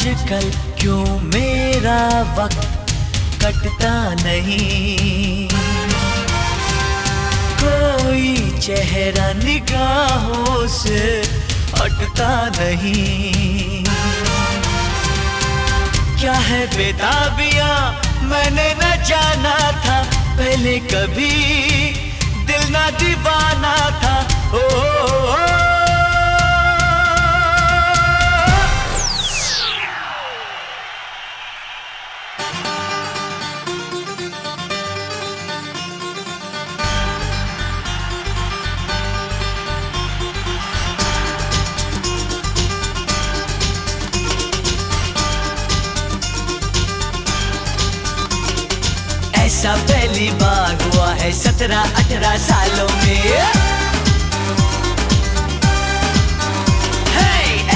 आजकल क्यों मेरा वक्त कटता नहीं? कोई चेहरा निगाहों से हटता नहीं। क्या है बेताबिया? मैंने न जाना था, पहले कभी दिल ना दीवाना। ऐसा पहली बार हुआ है सत्रह अठारह सालों में!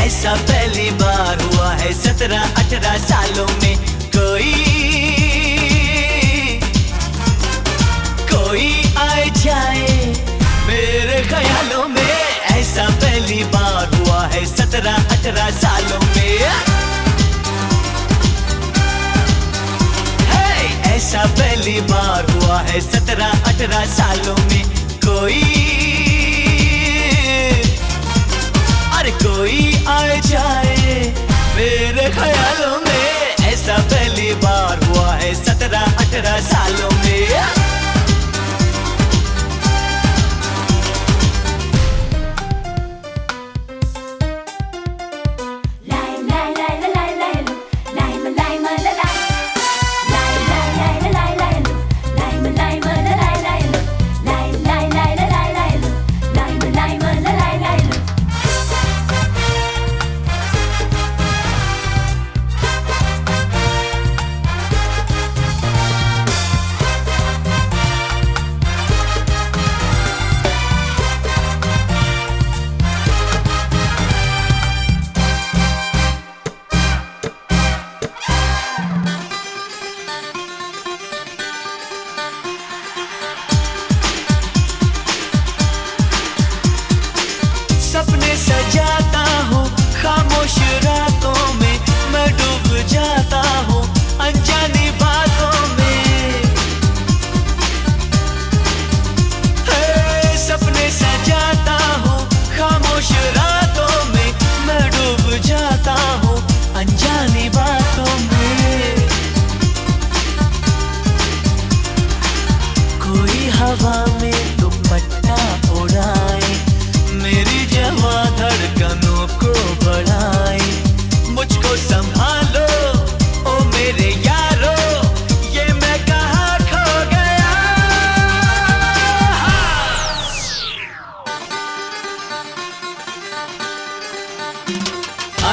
ऐसा पहली बार हुआ है सत्रह अठारह सालों में है सत्रह अठारह सालों में कोई। अरे कोई आ जाए मेरे ख्यालों में, ऐसा पहली बार हुआ है सत्रह अठारह सालों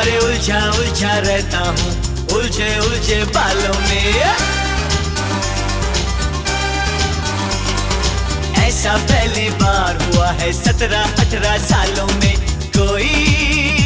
अरे उलझा उलझा रहता हूँ। उलझे उलझे बालों में। ऐसा पहली बार हुआ है, सत्रह, अठारह सालों में कोई।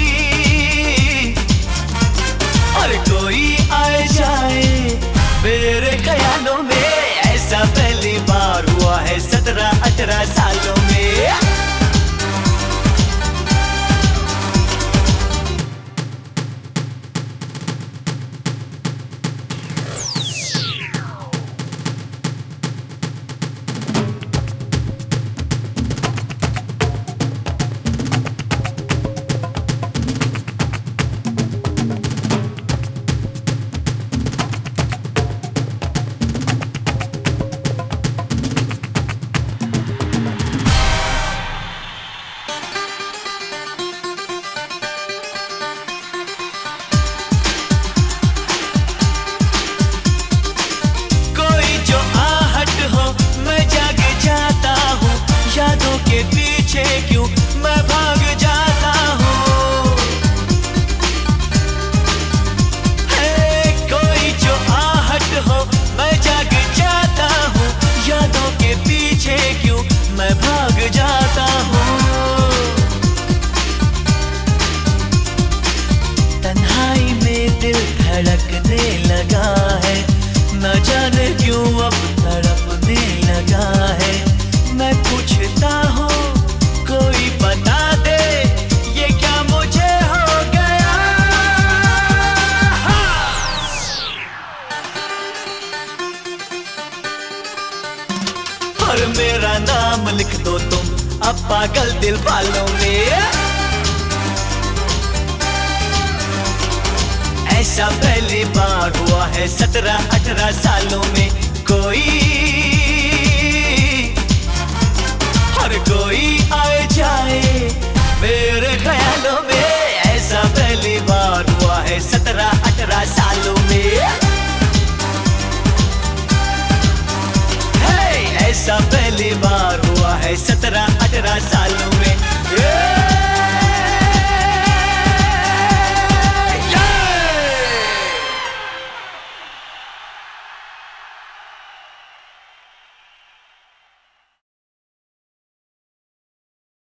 मेरा नाम लिख दो तुम। अब पागल दिल वालों में। ऐसा पहली बार हुआ है सत्रह अठारह सालों सतरा